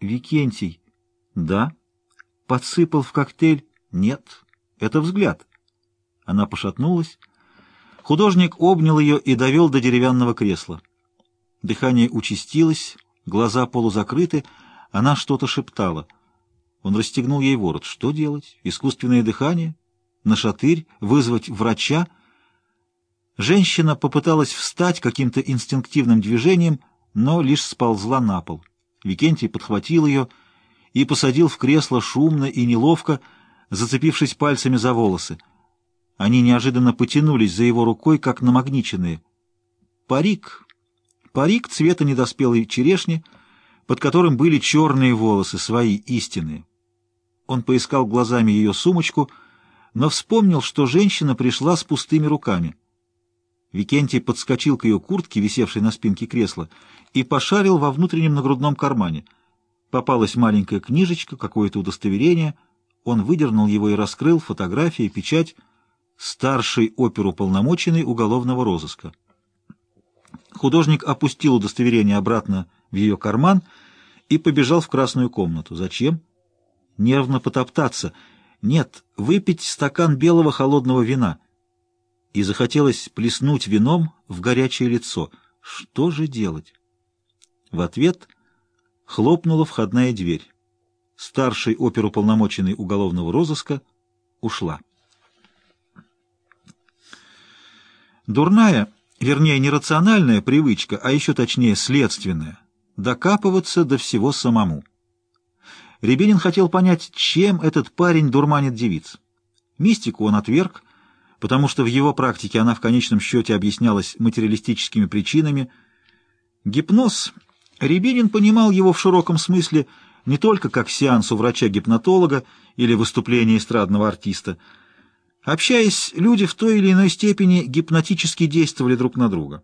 Викентий. Да. Подсыпал в коктейль? Нет. Это взгляд. Она пошатнулась. Художник обнял ее и довел до деревянного кресла. Дыхание участилось, глаза полузакрыты, она что-то шептала. Он расстегнул ей ворот. Что делать? Искусственное дыхание? На шатырь? Вызвать врача? Женщина попыталась встать каким-то инстинктивным движением, но лишь сползла на пол. Викентий подхватил ее и посадил в кресло шумно и неловко, зацепившись пальцами за волосы. Они неожиданно потянулись за его рукой, как намагниченные. Парик. Парик цвета недоспелой черешни, под которым были черные волосы, свои истинные. Он поискал глазами ее сумочку, но вспомнил, что женщина пришла с пустыми руками. Викентий подскочил к ее куртке, висевшей на спинке кресла, и пошарил во внутреннем нагрудном кармане. Попалась маленькая книжечка, какое-то удостоверение. Он выдернул его и раскрыл, фотография, печать, старший оперуполномоченный уголовного розыска. Художник опустил удостоверение обратно в ее карман и побежал в красную комнату. Зачем? Нервно потоптаться. Нет, выпить стакан белого холодного вина. И захотелось плеснуть вином в горячее лицо. Что же делать? В ответ хлопнула входная дверь. Старший оперуполномоченный уголовного розыска ушла. Дурная, вернее, нерациональная привычка, а еще точнее следственная, докапываться до всего самому. Рябинин хотел понять, чем этот парень дурманит девиц. Мистику он отверг, потому что в его практике она в конечном счете объяснялась материалистическими причинами. Гипноз Рябинин понимал его в широком смысле не только как сеанс у врача-гипнотолога или выступление эстрадного артиста. Общаясь, люди в той или иной степени гипнотически действовали друг на друга.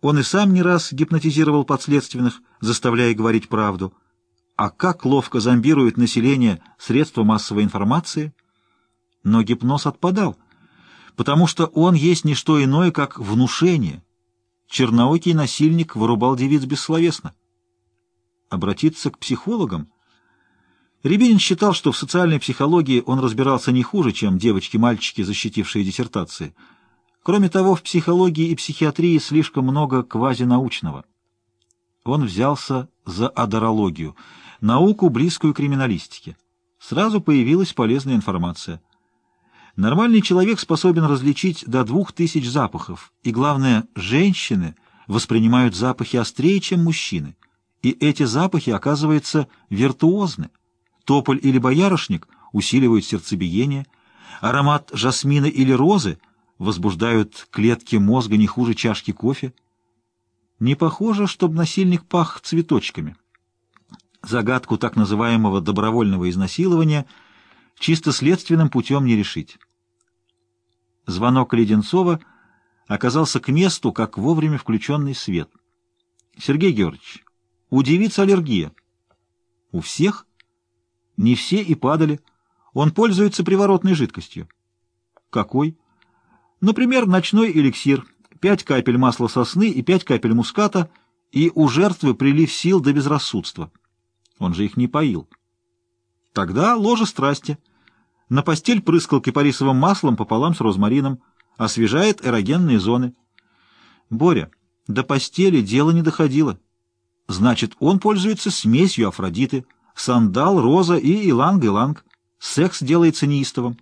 Он и сам не раз гипнотизировал подследственных, заставляя говорить правду. А как ловко зомбирует население средства массовой информации? Но гипноз отпадал, потому что он есть не что иное, как внушение. Черноокий насильник вырубал девиц бессловесно обратиться к психологам? Рябинин считал, что в социальной психологии он разбирался не хуже, чем девочки-мальчики, защитившие диссертации. Кроме того, в психологии и психиатрии слишком много квазинаучного. Он взялся за адорологию, науку, близкую криминалистике. Сразу появилась полезная информация. Нормальный человек способен различить до двух тысяч запахов, и, главное, женщины воспринимают запахи острее, чем мужчины и эти запахи, оказывается, виртуозны. Тополь или боярышник усиливают сердцебиение, аромат жасмина или розы возбуждают клетки мозга не хуже чашки кофе. Не похоже, чтобы насильник пах цветочками. Загадку так называемого добровольного изнасилования чисто следственным путем не решить. Звонок Леденцова оказался к месту, как вовремя включенный свет. «Сергей Георгиевич, у девиц аллергия. У всех? Не все и падали. Он пользуется приворотной жидкостью. Какой? Например, ночной эликсир. Пять капель масла сосны и пять капель муската, и у жертвы прилив сил до безрассудства. Он же их не поил. Тогда ложа страсти. На постель прыскал кипарисовым маслом пополам с розмарином. Освежает эрогенные зоны. Боря, до постели дело не доходило. Значит, он пользуется смесью Афродиты, сандал, роза и иланг-иланг. Секс делается неистовым.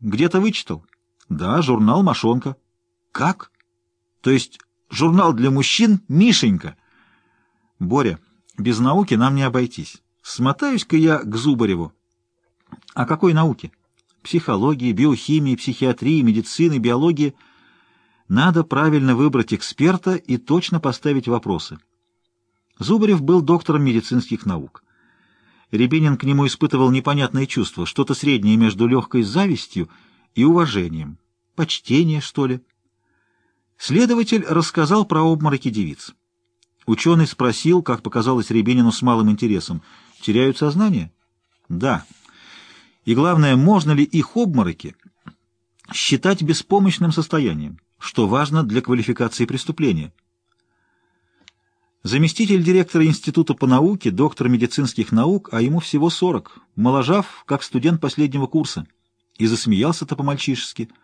Где-то вычитал? Да, журнал «Мошонка». Как? То есть журнал для мужчин «Мишенька». Боря, без науки нам не обойтись. Смотаюсь-ка я к Зубареву. А какой науки? Психологии, биохимии, психиатрии, медицины, биологии. Надо правильно выбрать эксперта и точно поставить вопросы. Зубарев был доктором медицинских наук. Рябинин к нему испытывал непонятное чувство, что-то среднее между легкой завистью и уважением. Почтение, что ли? Следователь рассказал про обмороки девиц. Ученый спросил, как показалось Рябинину с малым интересом, теряют сознание? Да. И главное, можно ли их обмороки считать беспомощным состоянием, что важно для квалификации преступления? Заместитель директора Института по науке, доктор медицинских наук, а ему всего сорок, моложав, как студент последнего курса. И засмеялся-то по-мальчишески —